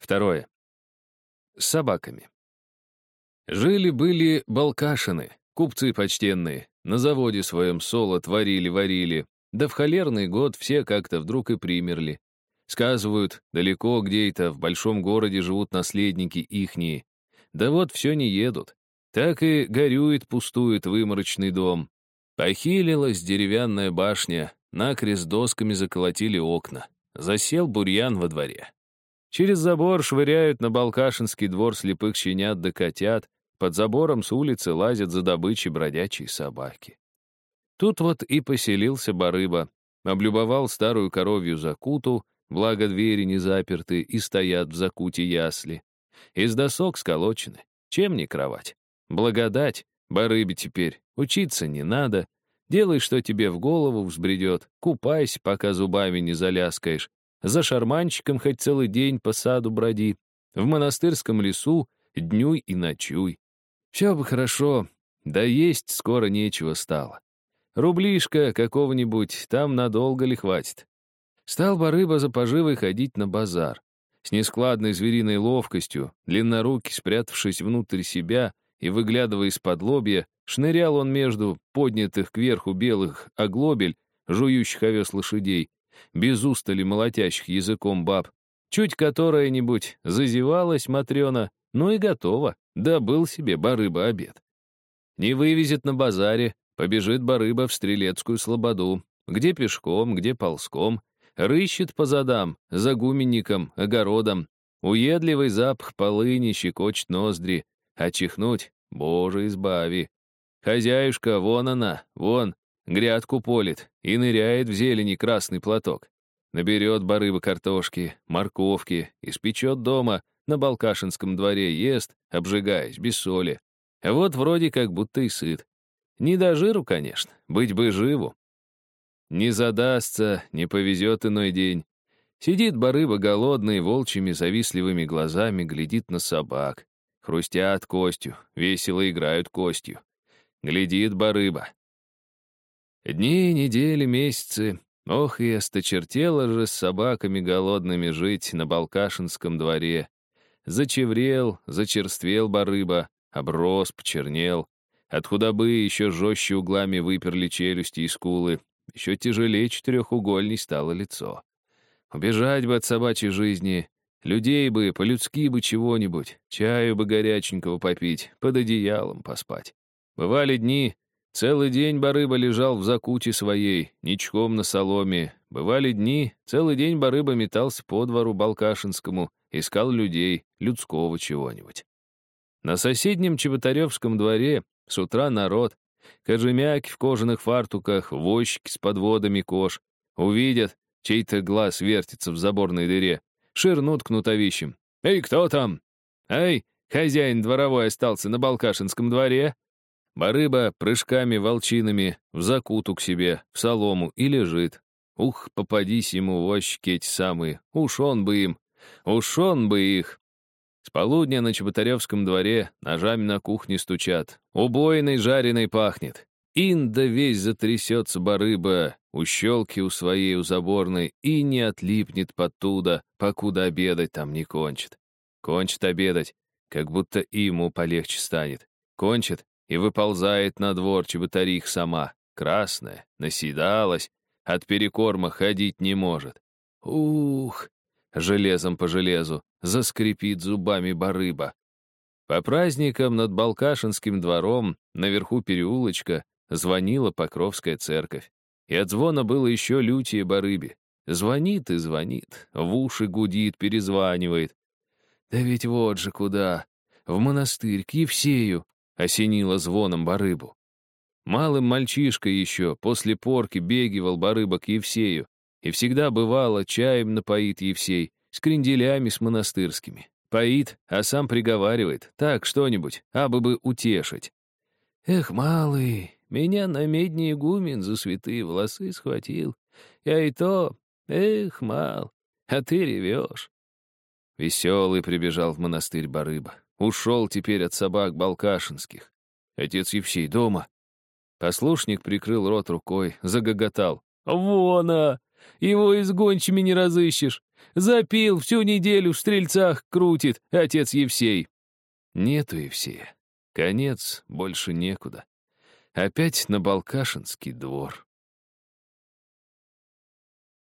Второе. С собаками. Жили-были балкашины, купцы почтенные, на заводе своем соло творили-варили, да в холерный год все как-то вдруг и примерли. Сказывают, далеко где-то в большом городе живут наследники ихние. Да вот все не едут. Так и горюет, пустует выморочный дом. Похилилась деревянная башня, накрест досками заколотили окна. Засел бурьян во дворе. Через забор швыряют на Балкашинский двор слепых щенят да котят, под забором с улицы лазят за добычей бродячие собаки. Тут вот и поселился Барыба, облюбовал старую коровью закуту, благо двери не заперты и стоят в закуте ясли. Из досок сколочены, чем не кровать. Благодать, Барыбе теперь, учиться не надо, делай, что тебе в голову взбредет, купайся, пока зубами не заляскаешь, за шарманчиком хоть целый день по саду броди, в монастырском лесу днюй и ночуй. Все бы хорошо, да есть скоро нечего стало. Рублишка какого-нибудь там надолго ли хватит? Стал бы рыба за поживой ходить на базар. С нескладной звериной ловкостью, длиннорукий, спрятавшись внутрь себя и выглядывая из-под лобья, шнырял он между поднятых кверху белых оглобель, жующих овес лошадей, без устали молотящих языком баб, чуть которая-нибудь зазевалась Матрена, ну и готово, добыл себе барыба обед. Не вывезет на базаре, побежит барыба в стрелецкую слободу, где пешком, где ползком, рыщет по задам, за гуменником, огородом, уедливый запах полыни щекочет ноздри, а чихнуть, боже избави. Хозяюшка, вон она, вон, грядку полит и ныряет в зелени красный платок. Наберет барыба картошки, морковки, испечет дома, на Балкашинском дворе ест, обжигаясь, без соли. Вот вроде как будто и сыт. Не до жиру, конечно, быть бы живу. Не задастся, не повезет иной день. Сидит барыба голодный, волчьими завистливыми глазами глядит на собак. Хрустят костью, весело играют костью. Глядит барыба. Дни, недели, месяцы. Ох, и осточертело же с собаками голодными жить на Балкашинском дворе. Зачеврел, зачерствел барыба, оброс, почернел. От худобы еще жестче углами выперли челюсти и скулы. Еще тяжелее четырехугольней стало лицо. Убежать бы от собачьей жизни. Людей бы, по-людски бы чего-нибудь. Чаю бы горяченького попить, под одеялом поспать. Бывали дни, целый день барыба лежал в закуте своей, ничком на соломе. Бывали дни, целый день барыба метался по двору Балкашинскому, искал людей, людского чего-нибудь. На соседнем Чеботаревском дворе с утра народ, кожемяки в кожаных фартуках, возчики с подводами кож, увидят, чей-то глаз вертится в заборной дыре, ширнут кнутовищем. «Эй, кто там? Эй, хозяин дворовой остался на Балкашинском дворе?» Барыба прыжками-волчинами в закуту к себе, в солому и лежит. Ух, попадись ему возчики эти самые, уж он бы им, уж он бы их. С полудня на Чеботаревском дворе ножами на кухне стучат. Убойной жареной пахнет. Инда весь затрясется барыба, у щелки у своей у заборной, и не отлипнет подтуда, покуда обедать там не кончит. Кончит обедать, как будто ему полегче станет. Кончит и выползает на двор чеботарих сама, красная, наседалась, от перекорма ходить не может. Ух, железом по железу, заскрипит зубами барыба. По праздникам над Балкашинским двором, наверху переулочка, звонила Покровская церковь. И от звона было еще лютее барыбе. Звонит и звонит, в уши гудит, перезванивает. Да ведь вот же куда. В монастырь, к Евсею, осенила звоном барыбу. Малым мальчишкой еще после порки бегивал барыба к Евсею, и всегда бывало, чаем напоит Евсей, с кренделями с монастырскими. Поит, а сам приговаривает, так что-нибудь, абы бы утешить. Эх, малый, меня на медне игумен за святые волосы схватил. Я и то, эх, мал, а ты ревешь. Веселый прибежал в монастырь Барыба. Ушел теперь от собак балкашинских. Отец Евсей дома. Послушник прикрыл рот рукой, загоготал. «Вон, а! Его изгончими не разыщешь. Запил, всю неделю в стрельцах крутит отец Евсей. Нету Евсея. Конец, больше некуда. Опять на Балкашинский двор.